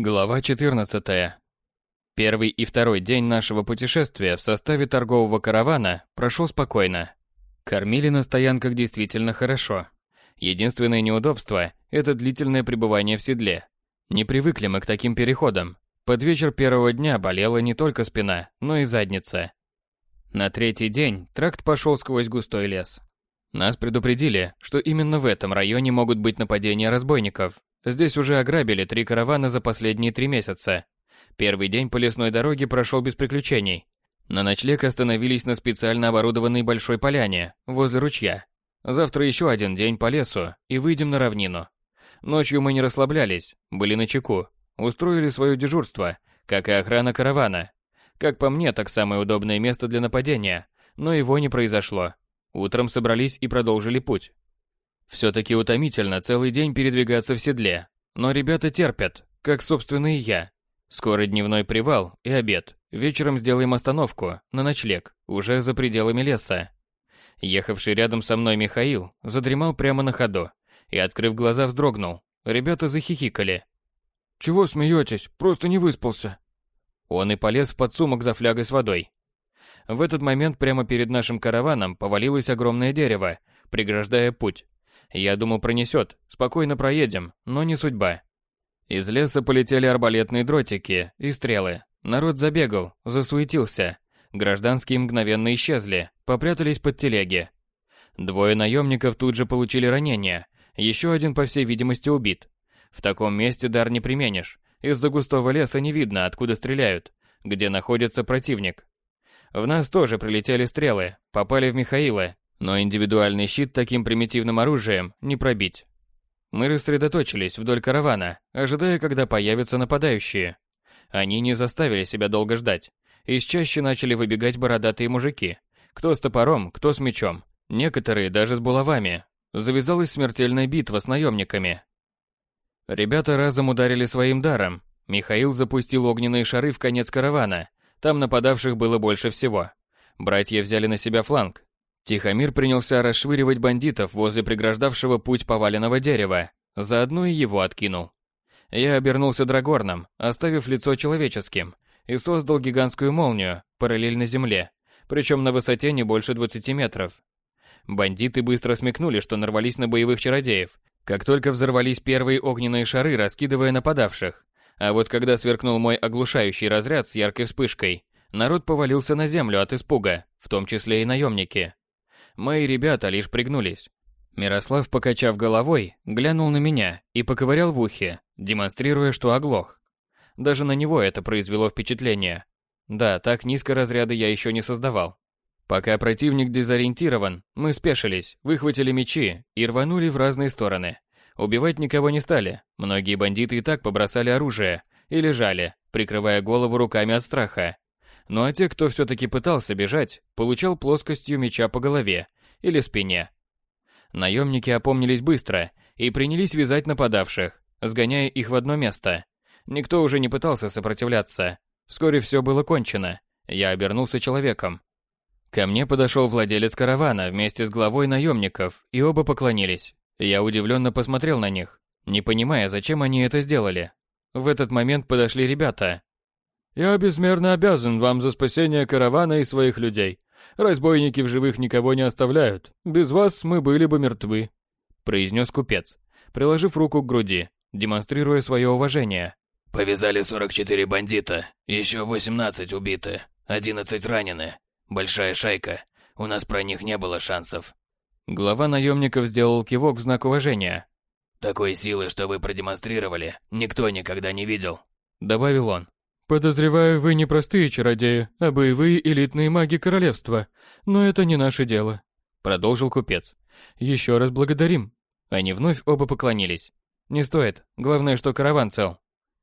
Глава 14. Первый и второй день нашего путешествия в составе торгового каравана прошел спокойно. Кормили на стоянках действительно хорошо. Единственное неудобство – это длительное пребывание в седле. Не привыкли мы к таким переходам. Под вечер первого дня болела не только спина, но и задница. На третий день тракт пошел сквозь густой лес. Нас предупредили, что именно в этом районе могут быть нападения разбойников, Здесь уже ограбили три каравана за последние три месяца. Первый день по лесной дороге прошел без приключений. На ночлег остановились на специально оборудованной большой поляне, возле ручья. Завтра еще один день по лесу и выйдем на равнину. Ночью мы не расслаблялись, были на чеку, устроили свое дежурство, как и охрана каравана. Как по мне, так самое удобное место для нападения, но его не произошло. Утром собрались и продолжили путь. Все-таки утомительно целый день передвигаться в седле. Но ребята терпят, как, собственно, и я. Скоро дневной привал и обед. Вечером сделаем остановку, на ночлег, уже за пределами леса. Ехавший рядом со мной Михаил задремал прямо на ходу и, открыв глаза, вздрогнул. Ребята захихикали. «Чего смеетесь? Просто не выспался». Он и полез в подсумок за флягой с водой. В этот момент прямо перед нашим караваном повалилось огромное дерево, преграждая путь. Я думал, пронесет, спокойно проедем, но не судьба. Из леса полетели арбалетные дротики и стрелы. Народ забегал, засуетился. Гражданские мгновенно исчезли, попрятались под телеги. Двое наемников тут же получили ранения, еще один, по всей видимости, убит. В таком месте дар не применишь. Из-за густого леса не видно, откуда стреляют, где находится противник. В нас тоже прилетели стрелы, попали в Михаила, но индивидуальный щит таким примитивным оружием не пробить. Мы рассредоточились вдоль каравана, ожидая, когда появятся нападающие. Они не заставили себя долго ждать. Из чаще начали выбегать бородатые мужики. Кто с топором, кто с мечом. Некоторые даже с булавами. Завязалась смертельная битва с наемниками. Ребята разом ударили своим даром. Михаил запустил огненные шары в конец каравана. Там нападавших было больше всего. Братья взяли на себя фланг, Тихомир принялся расшвыривать бандитов возле преграждавшего путь поваленного дерева, заодно и его откинул. Я обернулся драгорном, оставив лицо человеческим, и создал гигантскую молнию, параллельно земле, причем на высоте не больше 20 метров. Бандиты быстро смекнули, что нарвались на боевых чародеев, как только взорвались первые огненные шары, раскидывая нападавших. А вот когда сверкнул мой оглушающий разряд с яркой вспышкой, народ повалился на землю от испуга, в том числе и наемники. Мои ребята лишь пригнулись. Мирослав, покачав головой, глянул на меня и поковырял в ухе, демонстрируя, что оглох. Даже на него это произвело впечатление. Да, так низко разряды я еще не создавал. Пока противник дезориентирован, мы спешились, выхватили мечи и рванули в разные стороны. Убивать никого не стали, многие бандиты и так побросали оружие и лежали, прикрывая голову руками от страха. Ну а те, кто все-таки пытался бежать, получал плоскостью меча по голове или спине. Наемники опомнились быстро и принялись вязать нападавших, сгоняя их в одно место. Никто уже не пытался сопротивляться. Вскоре все было кончено. Я обернулся человеком. Ко мне подошел владелец каравана вместе с главой наемников, и оба поклонились. Я удивленно посмотрел на них, не понимая, зачем они это сделали. В этот момент подошли ребята, я безмерно обязан вам за спасение каравана и своих людей. Разбойники в живых никого не оставляют. Без вас мы были бы мертвы», — произнес купец, приложив руку к груди, демонстрируя свое уважение. «Повязали 44 бандита, еще 18 убиты, 11 ранены. Большая шайка, у нас про них не было шансов». Глава наемников сделал кивок в знак уважения. «Такой силы, что вы продемонстрировали, никто никогда не видел», — добавил он. Подозреваю, вы не простые чародеи, а боевые элитные маги королевства, но это не наше дело, продолжил купец. Еще раз благодарим. Они вновь оба поклонились. Не стоит, главное, что караван цел.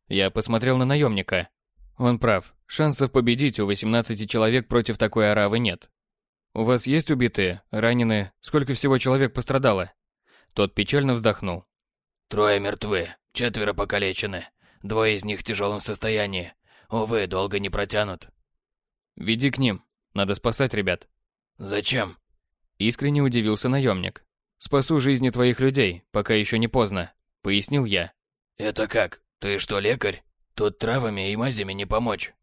Я посмотрел на наемника. Он прав, шансов победить у 18 человек против такой аравы нет. У вас есть убитые, раненые, сколько всего человек пострадало? Тот печально вздохнул. Трое мертвы, четверо покалечены, двое из них в тяжелом состоянии, Увы, долго не протянут. Веди к ним. Надо спасать ребят. Зачем? Искренне удивился наемник. Спасу жизни твоих людей, пока еще не поздно, пояснил я. Это как? Ты что, лекарь? Тут травами и мазями не помочь.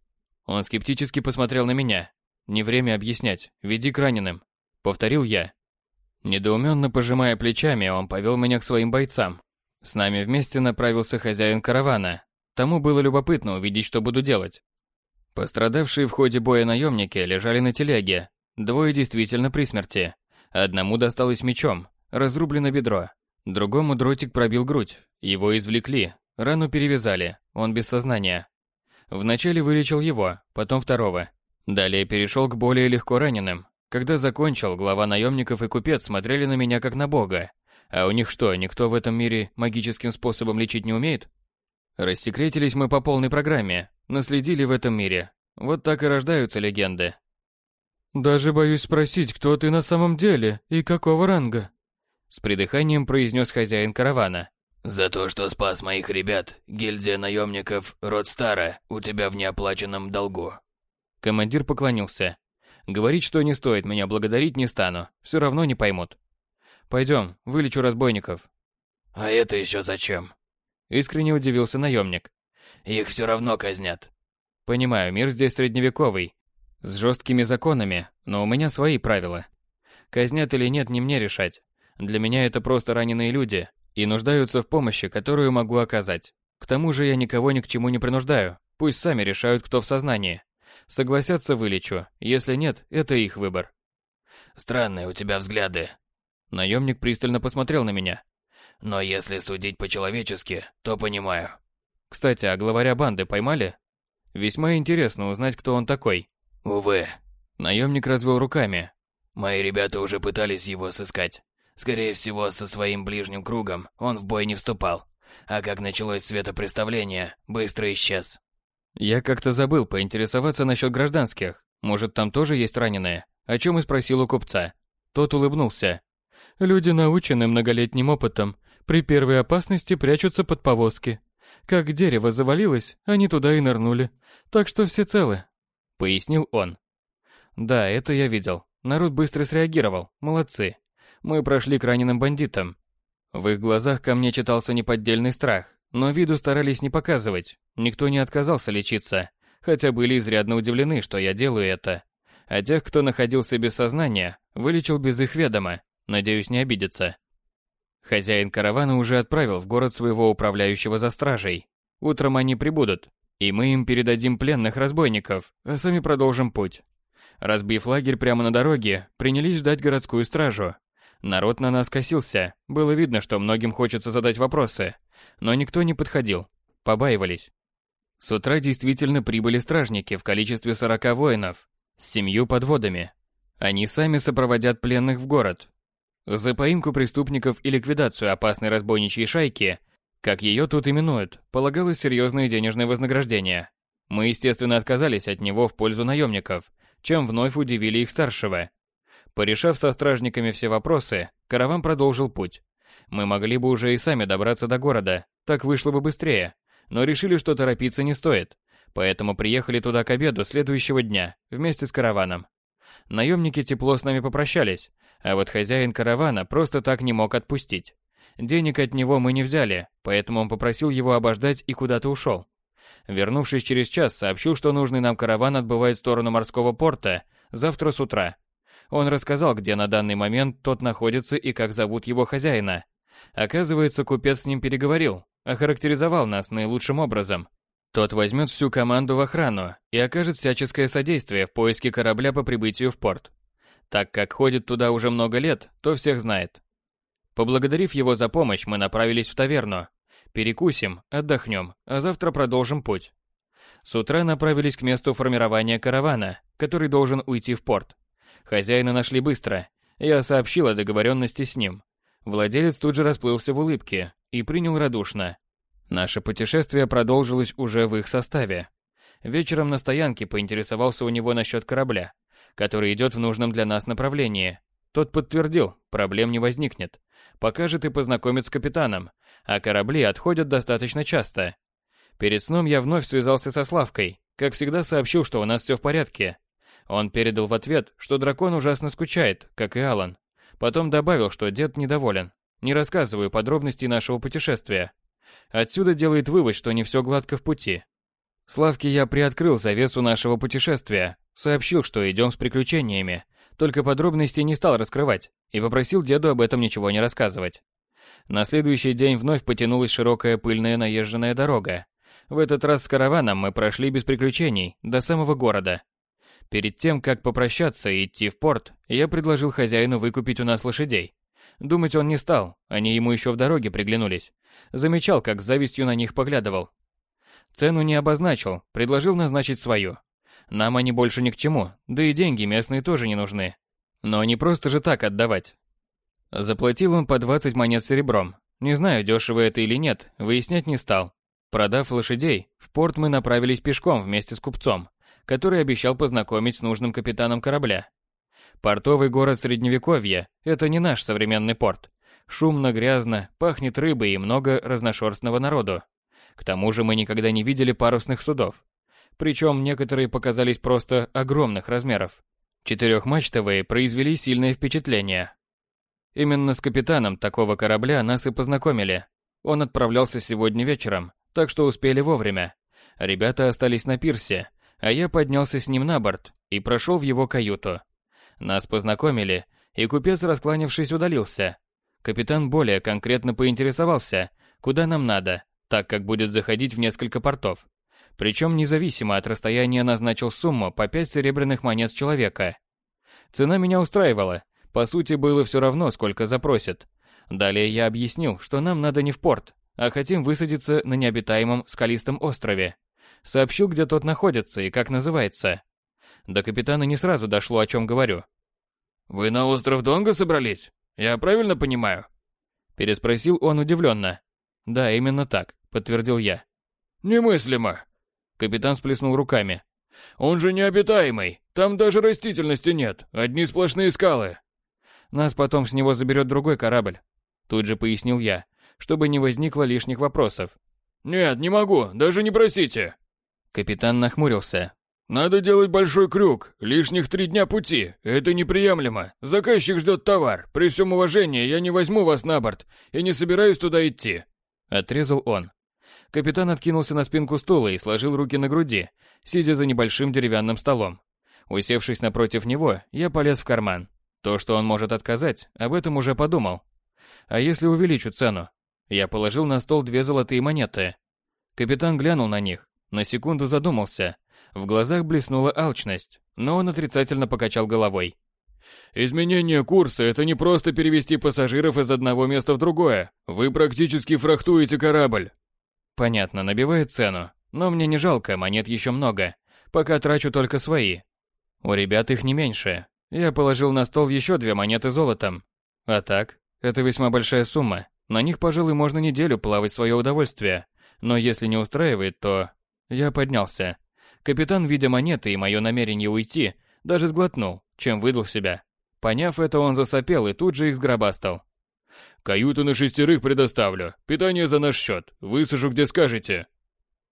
Он скептически посмотрел на меня. Не время объяснять, веди к раненым. Повторил я. Недоуменно пожимая плечами, он повел меня к своим бойцам. С нами вместе направился хозяин каравана. Тому было любопытно увидеть, что буду делать. Пострадавшие в ходе боя наемники лежали на телеге. Двое действительно при смерти. Одному досталось мечом, разрублено бедро. Другому дротик пробил грудь. Его извлекли, рану перевязали, он без сознания. Вначале вылечил его, потом второго. Далее перешел к более легко раненым. Когда закончил, глава наемников и купец смотрели на меня как на бога. А у них что, никто в этом мире магическим способом лечить не умеет? Рассекретились мы по полной программе, наследили в этом мире. Вот так и рождаются легенды. Даже боюсь спросить, кто ты на самом деле и какого ранга. С придыханием произнес хозяин каравана. За то, что спас моих ребят, гильдия наемников Родстара у тебя в неоплаченном долгу. Командир поклонился. Говорить, что не стоит меня благодарить, не стану. Все равно не поймут. Пойдем, вылечу разбойников. А это еще зачем? Искренне удивился наемник. Их все равно казнят. Понимаю, мир здесь средневековый, с жесткими законами, но у меня свои правила. Казнят или нет, не мне решать. Для меня это просто раненые люди и нуждаются в помощи, которую могу оказать. К тому же я никого ни к чему не принуждаю. Пусть сами решают, кто в сознании. Согласятся вылечу, если нет, это их выбор. Странные у тебя взгляды. Наемник пристально посмотрел на меня. Но если судить по-человечески, то понимаю. Кстати, а главаря банды поймали? Весьма интересно узнать, кто он такой. Увы. Наемник развел руками. Мои ребята уже пытались его сыскать. Скорее всего, со своим ближним кругом он в бой не вступал. А как началось светопреставление, быстро исчез. Я как-то забыл поинтересоваться насчет гражданских. Может, там тоже есть раненые? О чем и спросил у купца. Тот улыбнулся. Люди научены многолетним опытом при первой опасности прячутся под повозки. Как дерево завалилось, они туда и нырнули. Так что все целы. Пояснил он. Да, это я видел. Народ быстро среагировал. Молодцы. Мы прошли к раненым бандитам. В их глазах ко мне читался неподдельный страх, но виду старались не показывать. Никто не отказался лечиться, хотя были изрядно удивлены, что я делаю это. А тех, кто находился без сознания, вылечил без их ведома. Надеюсь, не обидятся. Хозяин каравана уже отправил в город своего управляющего за стражей. Утром они прибудут, и мы им передадим пленных разбойников, а сами продолжим путь. Разбив лагерь прямо на дороге, принялись ждать городскую стражу. Народ на нас косился, было видно, что многим хочется задать вопросы, но никто не подходил, побаивались. С утра действительно прибыли стражники в количестве 40 воинов, с семью подводами. Они сами сопроводят пленных в город, за поимку преступников и ликвидацию опасной разбойничьей шайки, как ее тут именуют, полагалось серьезное денежное вознаграждение. Мы, естественно, отказались от него в пользу наемников, чем вновь удивили их старшего. Порешав со стражниками все вопросы, караван продолжил путь. Мы могли бы уже и сами добраться до города, так вышло бы быстрее, но решили, что торопиться не стоит, поэтому приехали туда к обеду следующего дня, вместе с караваном. Наемники тепло с нами попрощались, а вот хозяин каравана просто так не мог отпустить. Денег от него мы не взяли, поэтому он попросил его обождать и куда-то ушел. Вернувшись через час, сообщил, что нужный нам караван отбывает в сторону морского порта завтра с утра. Он рассказал, где на данный момент тот находится и как зовут его хозяина. Оказывается, купец с ним переговорил, охарактеризовал нас наилучшим образом. Тот возьмет всю команду в охрану и окажет всяческое содействие в поиске корабля по прибытию в порт. Так как ходит туда уже много лет, то всех знает. Поблагодарив его за помощь, мы направились в таверну. Перекусим, отдохнем, а завтра продолжим путь. С утра направились к месту формирования каравана, который должен уйти в порт. Хозяина нашли быстро. Я сообщил о договоренности с ним. Владелец тут же расплылся в улыбке и принял радушно. Наше путешествие продолжилось уже в их составе. Вечером на стоянке поинтересовался у него насчет корабля который идет в нужном для нас направлении. Тот подтвердил, проблем не возникнет. Покажет и познакомит с капитаном, а корабли отходят достаточно часто. Перед сном я вновь связался со Славкой, как всегда сообщил, что у нас все в порядке. Он передал в ответ, что дракон ужасно скучает, как и Алан. Потом добавил, что дед недоволен. Не рассказываю подробностей нашего путешествия. Отсюда делает вывод, что не все гладко в пути. Славке я приоткрыл завесу нашего путешествия, сообщил, что идем с приключениями, только подробностей не стал раскрывать и попросил деду об этом ничего не рассказывать. На следующий день вновь потянулась широкая пыльная наезженная дорога. В этот раз с караваном мы прошли без приключений до самого города. Перед тем, как попрощаться и идти в порт, я предложил хозяину выкупить у нас лошадей. Думать он не стал, они ему еще в дороге приглянулись. Замечал, как с завистью на них поглядывал. Цену не обозначил, предложил назначить свою. Нам они больше ни к чему, да и деньги местные тоже не нужны. Но не просто же так отдавать. Заплатил он по 20 монет серебром. Не знаю, дешево это или нет, выяснять не стал. Продав лошадей, в порт мы направились пешком вместе с купцом, который обещал познакомить с нужным капитаном корабля. Портовый город Средневековья – это не наш современный порт. Шумно, грязно, пахнет рыбой и много разношерстного народу. К тому же мы никогда не видели парусных судов. Причем некоторые показались просто огромных размеров. Четырехмачтовые произвели сильное впечатление. Именно с капитаном такого корабля нас и познакомили. Он отправлялся сегодня вечером, так что успели вовремя. Ребята остались на пирсе, а я поднялся с ним на борт и прошел в его каюту. Нас познакомили, и купец, раскланившись, удалился. Капитан более конкретно поинтересовался, куда нам надо, так как будет заходить в несколько портов. Причем независимо от расстояния назначил сумму по 5 серебряных монет с человека. Цена меня устраивала, по сути было все равно, сколько запросят. Далее я объяснил, что нам надо не в порт, а хотим высадиться на необитаемом скалистом острове. Сообщил, где тот находится и как называется. До капитана не сразу дошло, о чем говорю. «Вы на остров Донга собрались? Я правильно понимаю?» Переспросил он удивленно. «Да, именно так подтвердил я. Немыслимо. Капитан сплеснул руками. Он же необитаемый. Там даже растительности нет, одни сплошные скалы. Нас потом с него заберет другой корабль. Тут же пояснил я, чтобы не возникло лишних вопросов. Нет, не могу, даже не просите. Капитан нахмурился. Надо делать большой крюк, лишних три дня пути. Это неприемлемо. Заказчик ждет товар. При всем уважении я не возьму вас на борт и не собираюсь туда идти. Отрезал он. Капитан откинулся на спинку стула и сложил руки на груди, сидя за небольшим деревянным столом. Усевшись напротив него, я полез в карман. То, что он может отказать, об этом уже подумал. А если увеличу цену? Я положил на стол две золотые монеты. Капитан глянул на них, на секунду задумался. В глазах блеснула алчность, но он отрицательно покачал головой. Изменение курса – это не просто перевести пассажиров из одного места в другое. Вы практически фрахтуете корабль. Понятно, набивает цену. Но мне не жалко, монет еще много. Пока трачу только свои. У ребят их не меньше. Я положил на стол еще две монеты золотом. А так, это весьма большая сумма. На них, пожалуй, можно неделю плавать в свое удовольствие. Но если не устраивает, то... Я поднялся. Капитан, видя монеты и мое намерение уйти, даже сглотнул, чем выдал себя. Поняв это, он засопел и тут же их сгробастал. Каюту на шестерых предоставлю. Питание за наш счет. Высажу, где скажете.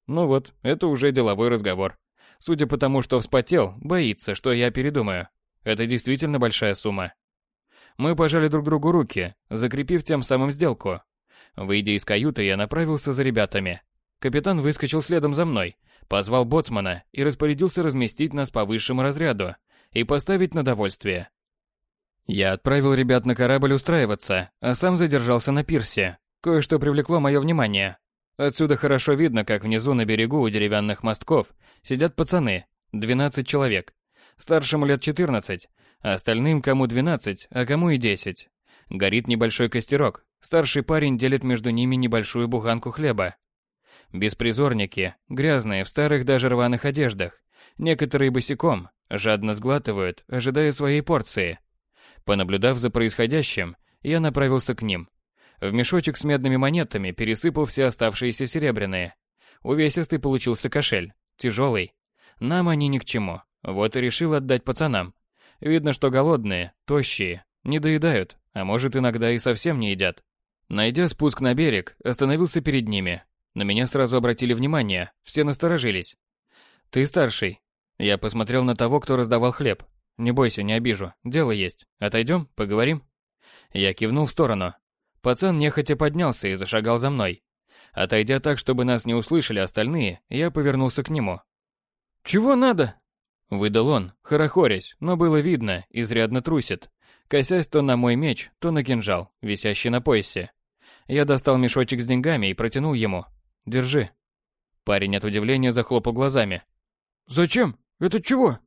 Ну вот, это уже деловой разговор. Судя по тому, что вспотел, боится, что я передумаю. Это действительно большая сумма. Мы пожали друг другу руки, закрепив тем самым сделку. Выйдя из каюты, я направился за ребятами. Капитан выскочил следом за мной, позвал боцмана и распорядился разместить нас по высшему разряду и поставить на довольствие. Я отправил ребят на корабль устраиваться, а сам задержался на пирсе. Кое-что привлекло мое внимание. Отсюда хорошо видно, как внизу на берегу у деревянных мостков сидят пацаны, 12 человек. Старшему лет 14, а остальным кому 12, а кому и 10. Горит небольшой костерок. Старший парень делит между ними небольшую буханку хлеба. Беспризорники, грязные, в старых даже рваных одеждах. Некоторые босиком, жадно сглатывают, ожидая своей порции. Понаблюдав за происходящим, я направился к ним. В мешочек с медными монетами пересыпал все оставшиеся серебряные. Увесистый получился кошель, тяжелый. Нам они ни к чему, вот и решил отдать пацанам. Видно, что голодные, тощие, не доедают, а может иногда и совсем не едят. Найдя спуск на берег, остановился перед ними. На меня сразу обратили внимание, все насторожились. «Ты старший». Я посмотрел на того, кто раздавал хлеб, не бойся, не обижу. Дело есть. Отойдем, поговорим. Я кивнул в сторону. Пацан нехотя поднялся и зашагал за мной. Отойдя так, чтобы нас не услышали остальные, я повернулся к нему. «Чего надо?» Выдал он, хорохорясь, но было видно, изрядно трусит, косясь то на мой меч, то на кинжал, висящий на поясе. Я достал мешочек с деньгами и протянул ему. «Держи». Парень от удивления захлопал глазами. «Зачем? Это чего?»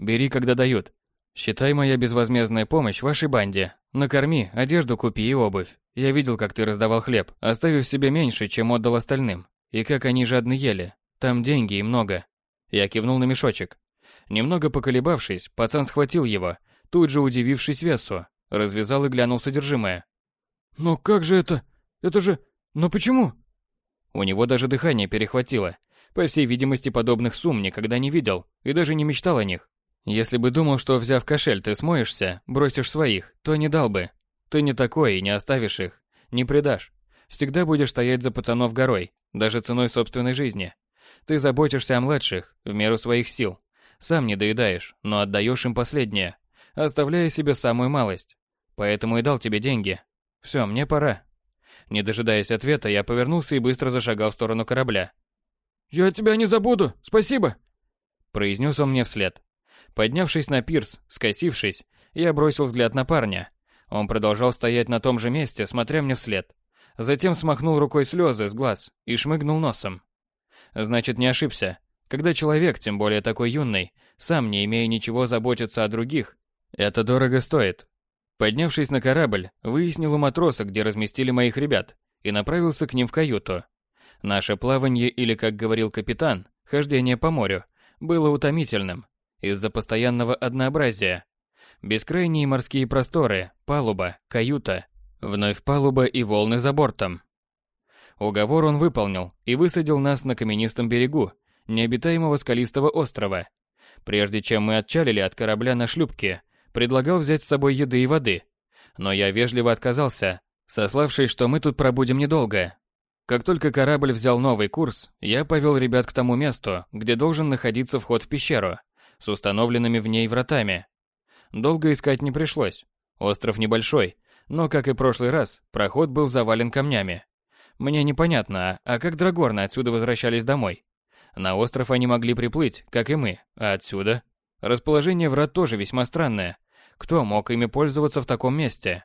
«Бери, когда дают. Считай моя безвозмездная помощь вашей банде. Накорми, одежду купи и обувь. Я видел, как ты раздавал хлеб, оставив себе меньше, чем отдал остальным. И как они жадно ели. Там деньги и много. Я кивнул на мешочек. Немного поколебавшись, пацан схватил его, тут же удивившись весу, развязал и глянул содержимое. «Но как же это? Это же... Но почему?» У него даже дыхание перехватило. По всей видимости, подобных сумм никогда не видел и даже не мечтал о них. Если бы думал, что взяв кошель ты смоешься, бросишь своих, то не дал бы. Ты не такой и не оставишь их, не предашь. Всегда будешь стоять за пацанов горой, даже ценой собственной жизни. Ты заботишься о младших, в меру своих сил. Сам не доедаешь, но отдаешь им последнее, оставляя себе самую малость. Поэтому и дал тебе деньги. Все, мне пора. Не дожидаясь ответа, я повернулся и быстро зашагал в сторону корабля. «Я тебя не забуду, спасибо!» Произнес он мне вслед. Поднявшись на пирс, скосившись, я бросил взгляд на парня. Он продолжал стоять на том же месте, смотря мне вслед. Затем смахнул рукой слезы с глаз и шмыгнул носом. Значит, не ошибся. Когда человек, тем более такой юный, сам не имея ничего заботиться о других, это дорого стоит. Поднявшись на корабль, выяснил у матроса, где разместили моих ребят, и направился к ним в каюту. Наше плавание, или, как говорил капитан, хождение по морю, было утомительным из-за постоянного однообразия. Бескрайние морские просторы, палуба, каюта, вновь палуба и волны за бортом. Уговор он выполнил и высадил нас на каменистом берегу необитаемого скалистого острова. Прежде чем мы отчалили от корабля на шлюпке, предлагал взять с собой еды и воды. Но я вежливо отказался, сославшись, что мы тут пробудем недолго. Как только корабль взял новый курс, я повел ребят к тому месту, где должен находиться вход в пещеру, с установленными в ней вратами. Долго искать не пришлось. Остров небольшой, но, как и прошлый раз, проход был завален камнями. Мне непонятно, а как драгорны отсюда возвращались домой? На остров они могли приплыть, как и мы, а отсюда? Расположение врат тоже весьма странное. Кто мог ими пользоваться в таком месте?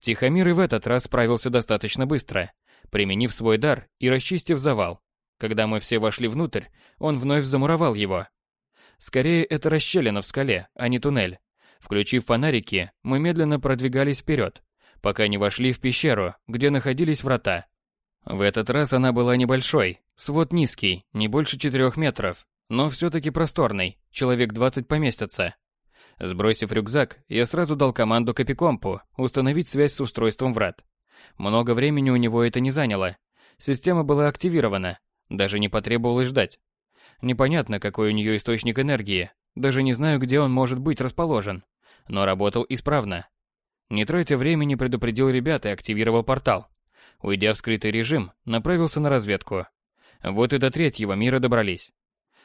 Тихомир и в этот раз справился достаточно быстро, применив свой дар и расчистив завал. Когда мы все вошли внутрь, он вновь замуровал его. Скорее, это расщелина в скале, а не туннель. Включив фонарики, мы медленно продвигались вперед, пока не вошли в пещеру, где находились врата. В этот раз она была небольшой, свод низкий, не больше четырех метров, но все-таки просторный, человек 20 поместятся. Сбросив рюкзак, я сразу дал команду Капикомпу установить связь с устройством врат. Много времени у него это не заняло. Система была активирована, даже не потребовалось ждать. Непонятно, какой у нее источник энергии, даже не знаю, где он может быть расположен, но работал исправно. Не тратя времени, предупредил ребят и активировал портал. Уйдя в скрытый режим, направился на разведку. Вот и до третьего мира добрались.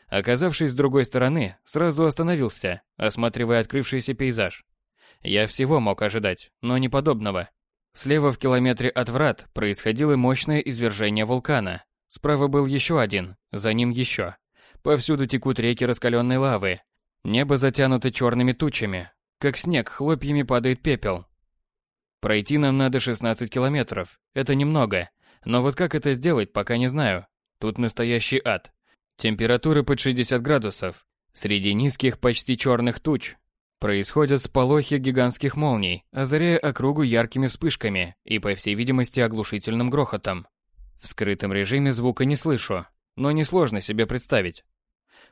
Оказавшись с другой стороны, сразу остановился, осматривая открывшийся пейзаж. Я всего мог ожидать, но не подобного. Слева в километре от врат происходило мощное извержение вулкана. Справа был еще один, за ним еще. Повсюду текут реки раскаленной лавы. Небо затянуто черными тучами. Как снег, хлопьями падает пепел. Пройти нам надо 16 километров. Это немного. Но вот как это сделать, пока не знаю. Тут настоящий ад. Температура под 60 градусов. Среди низких, почти черных туч происходят сполохи гигантских молний, озаряя округу яркими вспышками и, по всей видимости, оглушительным грохотом. В скрытом режиме звука не слышу, но несложно себе представить.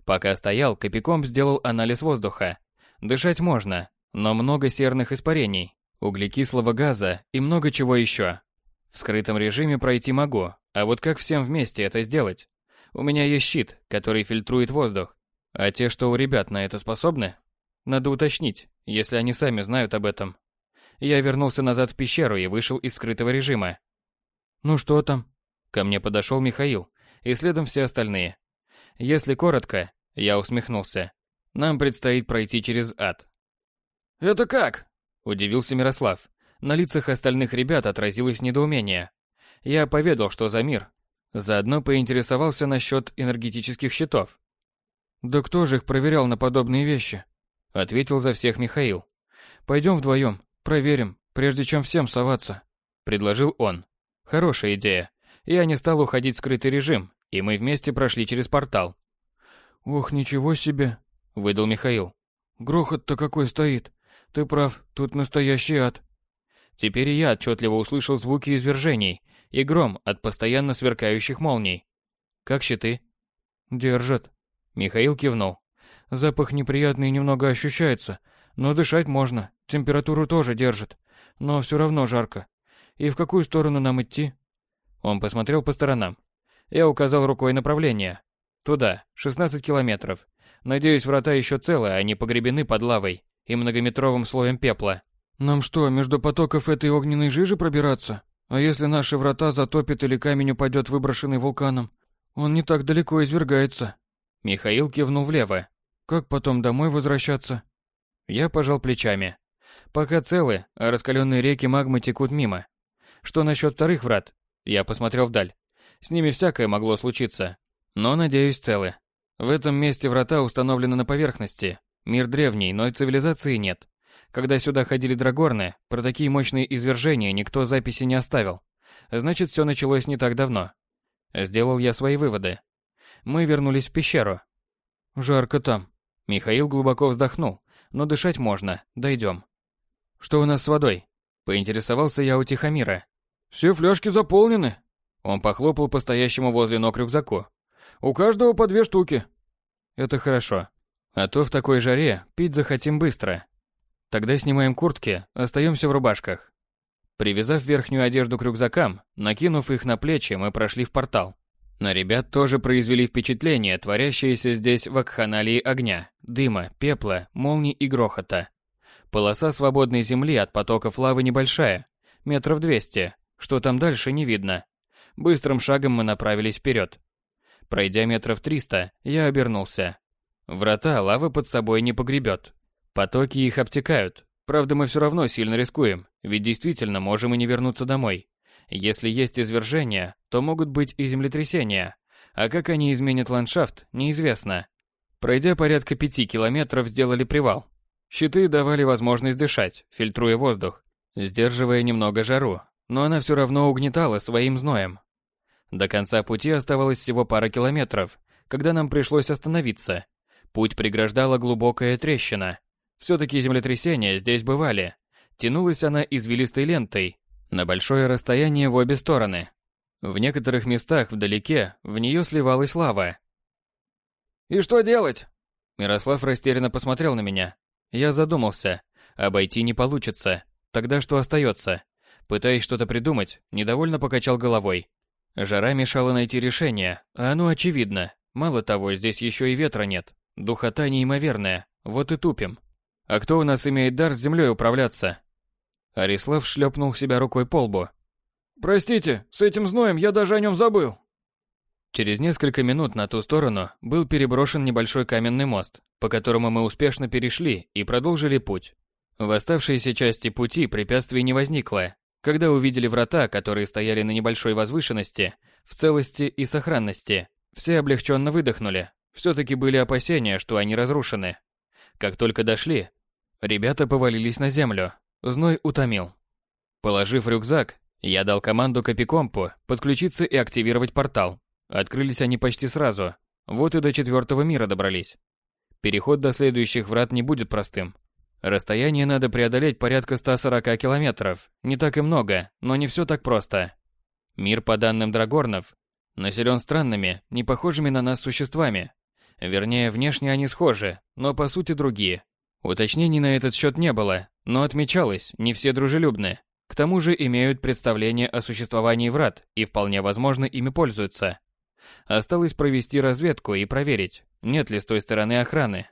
Пока стоял, Копиком сделал анализ воздуха. Дышать можно, но много серных испарений, углекислого газа и много чего еще. В скрытом режиме пройти могу, а вот как всем вместе это сделать? У меня есть щит, который фильтрует воздух. А те, что у ребят на это способны? Надо уточнить, если они сами знают об этом. Я вернулся назад в пещеру и вышел из скрытого режима. «Ну что там?» Ко мне подошел Михаил, и следом все остальные. Если коротко, я усмехнулся. Нам предстоит пройти через ад. «Это как?» – удивился Мирослав. На лицах остальных ребят отразилось недоумение. Я поведал, что за мир. Заодно поинтересовался насчет энергетических щитов. «Да кто же их проверял на подобные вещи?» Ответил за всех Михаил. «Пойдем вдвоем, проверим, прежде чем всем соваться», — предложил он. Хорошая идея. Я не стал уходить в скрытый режим, и мы вместе прошли через портал. «Ох, ничего себе!» — выдал Михаил. «Грохот-то какой стоит! Ты прав, тут настоящий ад!» Теперь я отчетливо услышал звуки извержений и гром от постоянно сверкающих молний. «Как щиты?» «Держат», Михаил кивнул. Запах неприятный немного ощущается, но дышать можно, температуру тоже держит, но все равно жарко. И в какую сторону нам идти? Он посмотрел по сторонам. Я указал рукой направление. Туда, 16 километров. Надеюсь, врата еще целы, а не погребены под лавой и многометровым слоем пепла. Нам что, между потоков этой огненной жижи пробираться? А если наши врата затопит или камень упадет, выброшенный вулканом? Он не так далеко извергается. Михаил кивнул влево. Как потом домой возвращаться? Я пожал плечами. Пока целы, а раскаленные реки магмы текут мимо. Что насчет вторых врат? Я посмотрел вдаль. С ними всякое могло случиться. Но, надеюсь, целы. В этом месте врата установлены на поверхности. Мир древний, но и цивилизации нет. Когда сюда ходили драгорны, про такие мощные извержения никто записи не оставил. Значит, все началось не так давно. Сделал я свои выводы. Мы вернулись в пещеру. Жарко там. Михаил глубоко вздохнул. Но дышать можно, дойдем. Что у нас с водой? Поинтересовался я у Тихомира. Все фляжки заполнены. Он похлопал по стоящему возле ног рюкзаку. У каждого по две штуки. Это хорошо. А то в такой жаре пить захотим быстро. Тогда снимаем куртки, остаемся в рубашках. Привязав верхнюю одежду к рюкзакам, накинув их на плечи, мы прошли в портал. На ребят тоже произвели впечатление творящиеся здесь вакханалии огня, дыма, пепла, молний и грохота. Полоса свободной земли от потоков лавы небольшая, метров двести, что там дальше не видно. Быстрым шагом мы направились вперед. Пройдя метров триста, я обернулся. Врата лава под собой не погребет. Потоки их обтекают. Правда, мы все равно сильно рискуем, ведь действительно можем и не вернуться домой. Если есть извержения, то могут быть и землетрясения. А как они изменят ландшафт, неизвестно. Пройдя порядка пяти километров, сделали привал. Щиты давали возможность дышать, фильтруя воздух, сдерживая немного жару, но она все равно угнетала своим зноем. До конца пути оставалось всего пара километров, когда нам пришлось остановиться. Путь преграждала глубокая трещина. Все-таки землетрясения здесь бывали. Тянулась она извилистой лентой, на большое расстояние в обе стороны. В некоторых местах вдалеке в нее сливалась лава. «И что делать?» Мирослав растерянно посмотрел на меня. Я задумался. Обойти не получится. Тогда что остается? Пытаясь что-то придумать, недовольно покачал головой. Жара мешала найти решение, а оно очевидно. Мало того, здесь еще и ветра нет. Духота неимоверная, вот и тупим. А кто у нас имеет дар с землей управляться? Арислав шлепнул себя рукой по лбу. «Простите, с этим зноем я даже о нем забыл». Через несколько минут на ту сторону был переброшен небольшой каменный мост, по которому мы успешно перешли и продолжили путь. В оставшейся части пути препятствий не возникло. Когда увидели врата, которые стояли на небольшой возвышенности, в целости и сохранности, все облегченно выдохнули. Все-таки были опасения, что они разрушены. Как только дошли, ребята повалились на землю, Зной утомил. Положив рюкзак, я дал команду Копикомпу подключиться и активировать портал. Открылись они почти сразу. Вот и до четвертого мира добрались. Переход до следующих врат не будет простым. Расстояние надо преодолеть порядка 140 километров. Не так и много, но не все так просто. Мир, по данным Драгорнов, населен странными, не похожими на нас существами. Вернее, внешне они схожи, но по сути другие. Уточнений на этот счет не было, но отмечалось, не все дружелюбны. К тому же имеют представление о существовании врат и вполне возможно ими пользуются. Осталось провести разведку и проверить, нет ли с той стороны охраны.